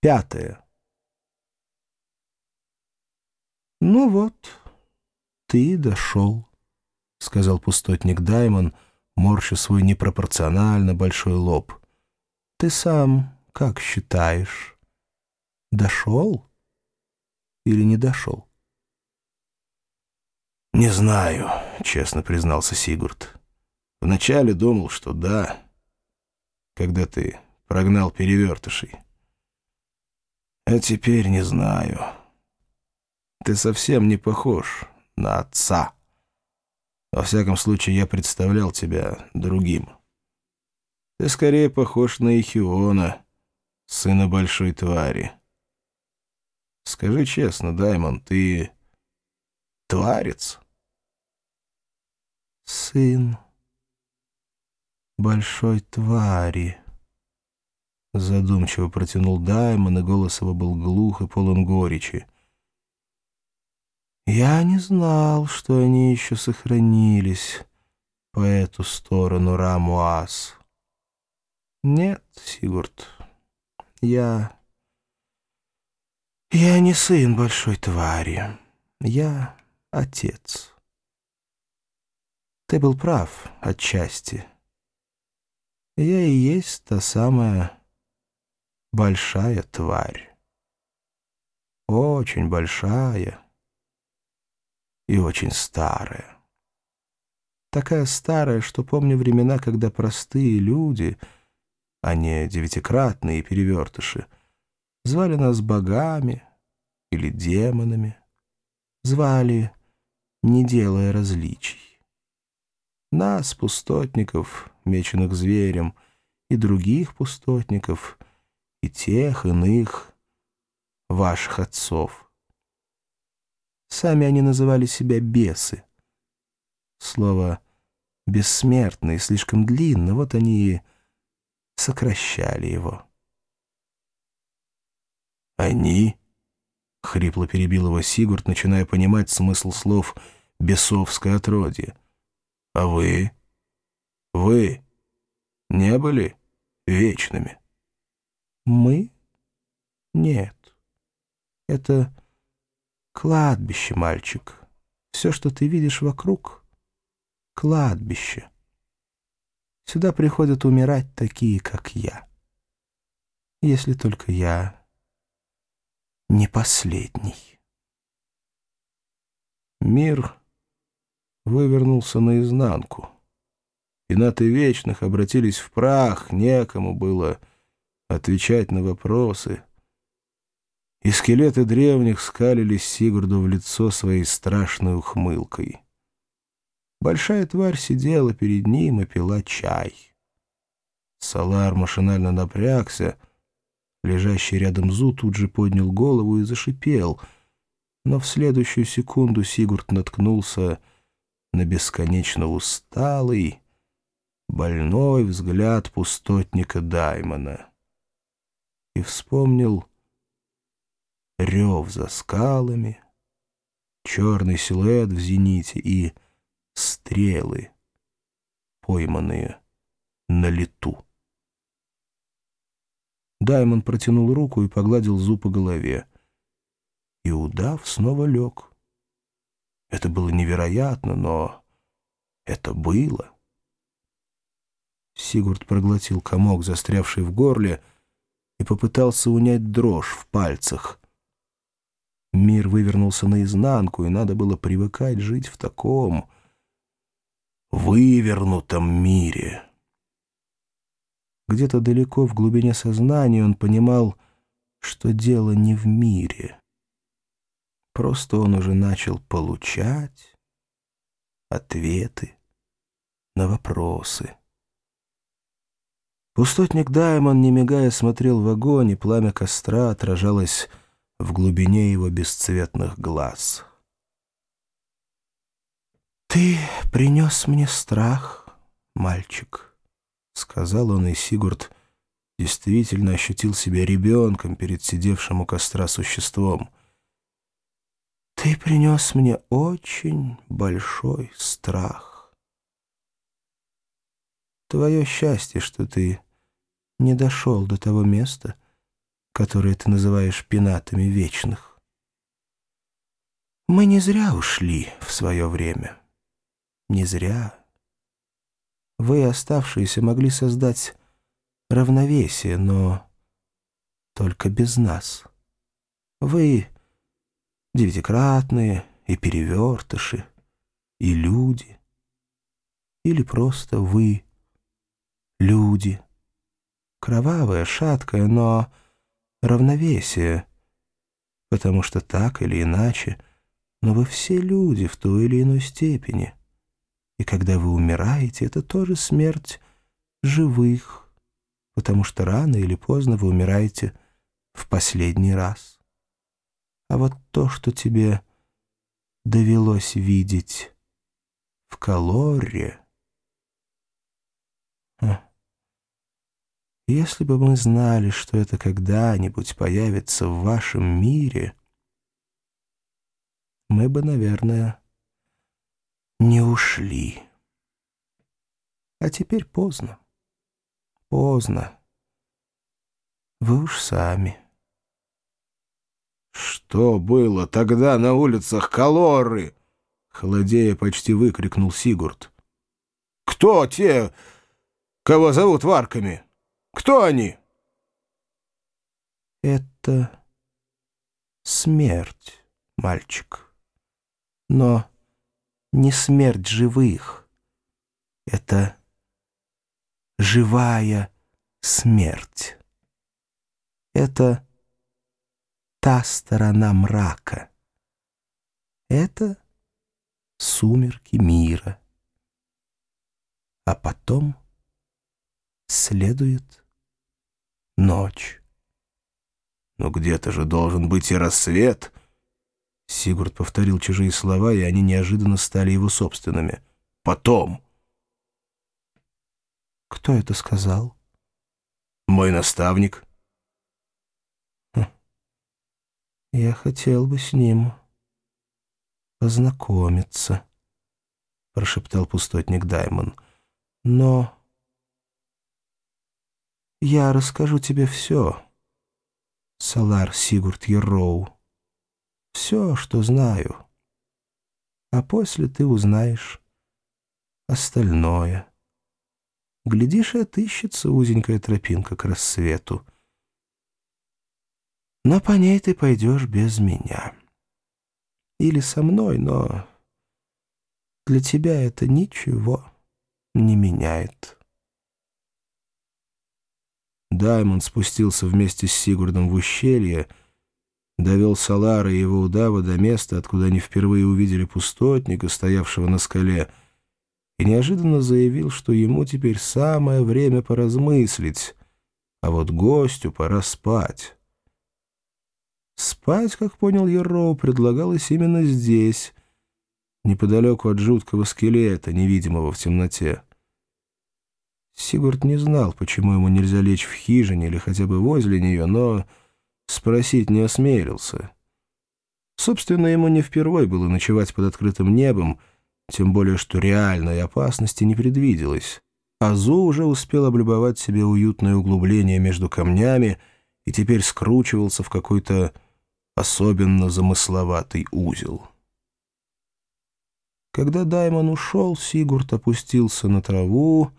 Пятое. «Ну вот, ты дошел», — сказал пустотник Даймон, морща свой непропорционально большой лоб. «Ты сам как считаешь, дошел или не дошел?» «Не знаю», — честно признался Сигурд. «Вначале думал, что да, когда ты прогнал перевертышей». А теперь не знаю. Ты совсем не похож на отца. Во всяком случае, я представлял тебя другим. Ты скорее похож на Ихиона, сына большой твари. Скажи честно, Даймон, ты тварец? Сын большой твари. Задумчиво протянул Даймон, и голос его был глух и полон горечи. «Я не знал, что они еще сохранились по эту сторону Рамуас. Нет, Сигурд, я... Я не сын большой твари. Я отец. Ты был прав отчасти. Я и есть та самая большая тварь. Очень большая и очень старая. Такая старая, что помню времена, когда простые люди, а не девятикратные перевертыши, звали нас богами или демонами, звали, не делая различий. Нас, пустотников, меченых зверем, и других пустотников — и тех иных ваших отцов. Сами они называли себя бесы. Слово «бессмертный» слишком длинно, вот они и сокращали его. «Они?» — хрипло перебил его Сигурд, начиная понимать смысл слов «бесовское отродье». «А вы? Вы не были вечными?» Мы? Нет. Это кладбище, мальчик. Все, что ты видишь вокруг — кладбище. Сюда приходят умирать такие, как я. Если только я не последний. Мир вывернулся наизнанку. Пенаты вечных обратились в прах, некому было отвечать на вопросы. И скелеты древних скалились Сигурду в лицо своей страшной ухмылкой. Большая тварь сидела перед ним и пила чай. Салар машинально напрягся. Лежащий рядом Зу тут же поднял голову и зашипел. Но в следующую секунду Сигурд наткнулся на бесконечно усталый, больной взгляд пустотника Даймона и вспомнил рев за скалами, черный силуэт в зените и стрелы, пойманные на лету. Даймон протянул руку и погладил зуб по голове. И удав снова лег. Это было невероятно, но это было. Сигурд проглотил комок, застрявший в горле, и попытался унять дрожь в пальцах. Мир вывернулся наизнанку, и надо было привыкать жить в таком вывернутом мире. Где-то далеко в глубине сознания он понимал, что дело не в мире. Просто он уже начал получать ответы на вопросы. Пустотник Даймон, не мигая, смотрел в огонь, и пламя костра отражалось в глубине его бесцветных глаз. «Ты принес мне страх, мальчик», — сказал он, и Сигурд действительно ощутил себя ребенком перед сидевшим у костра существом. «Ты принес мне очень большой страх. Твое счастье, что ты не дошел до того места, которые ты называешь пенатами вечных. Мы не зря ушли в свое время. Не зря. Вы, оставшиеся, могли создать равновесие, но только без нас. Вы девятикратные и перевертыши, и люди. Или просто вы люди. Кровавое, шаткое, но равновесие. Потому что так или иначе, но вы все люди в той или иной степени. И когда вы умираете, это тоже смерть живых, потому что рано или поздно вы умираете в последний раз. А вот то, что тебе довелось видеть в Калоре... Если бы мы знали, что это когда-нибудь появится в вашем мире, мы бы, наверное, не ушли. А теперь поздно. Поздно. Вы уж сами. «Что было тогда на улицах Калоры?» — холодея почти выкрикнул Сигурд. «Кто те, кого зовут варками? Кто они?» «Это смерть, мальчик. Но не смерть живых. Это живая смерть. Это та сторона мрака. Это сумерки мира. А потом следует ночь. Но где-то же должен быть и рассвет. Сигурд повторил чужие слова, и они неожиданно стали его собственными. Потом. Кто это сказал? Мой наставник. Я хотел бы с ним познакомиться, прошептал пустотник Даймон. Но я расскажу тебе все, Салар Сигурд Ероу, все, что знаю, а после ты узнаешь остальное. Глядишь, и отыщется узенькая тропинка к рассвету. Но по ней ты пойдешь без меня. Или со мной, но для тебя это ничего не меняет. Даймонд спустился вместе с Сигурдом в ущелье, довел Салара и его удава до места, откуда они впервые увидели пустотника, стоявшего на скале, и неожиданно заявил, что ему теперь самое время поразмыслить, а вот гостю пора спать. Спать, как понял Ероу, предлагалось именно здесь, неподалеку от жуткого скелета, невидимого в темноте. Сигурд не знал, почему ему нельзя лечь в хижине или хотя бы возле нее, но спросить не осмелился. Собственно, ему не впервой было ночевать под открытым небом, тем более что реальной опасности не предвиделось. Азу уже успел облюбовать себе уютное углубление между камнями и теперь скручивался в какой-то особенно замысловатый узел. Когда Даймон ушел, Сигурд опустился на траву,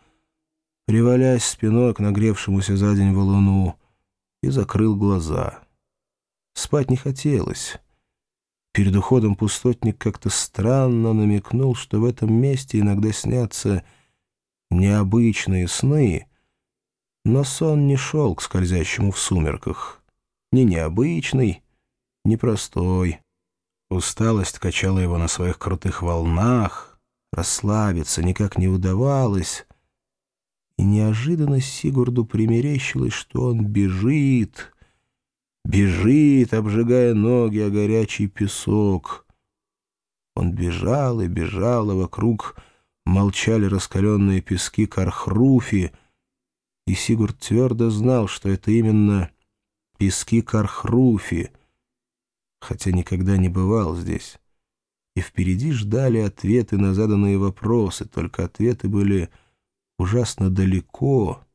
привалясь спиной к нагревшемуся за день валуну, и закрыл глаза. Спать не хотелось. Перед уходом пустотник как-то странно намекнул, что в этом месте иногда снятся необычные сны, но сон не шел к скользящему в сумерках. Ни необычный, непростой. Усталость качала его на своих крутых волнах, расслабиться никак не удавалось, и неожиданно Сигурду примерещилось, что он бежит, бежит, обжигая ноги о горячий песок. Он бежал и бежал, а вокруг молчали раскаленные пески Кархруфи, и Сигурд твердо знал, что это именно пески Кархруфи — хотя никогда не бывал здесь. И впереди ждали ответы на заданные вопросы, только ответы были ужасно далеко,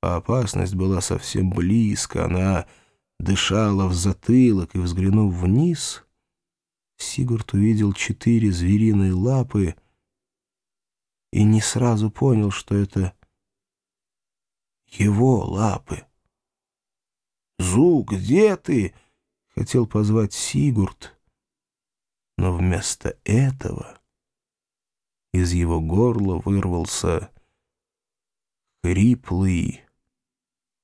а опасность была совсем близко, она дышала в затылок и, взглянув вниз, Сигурд увидел четыре звериные лапы и не сразу понял, что это его лапы. «Зу, где ты?» — хотел позвать Сигурд, но вместо этого из его горла вырвался хриплый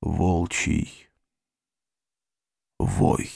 волчий вой.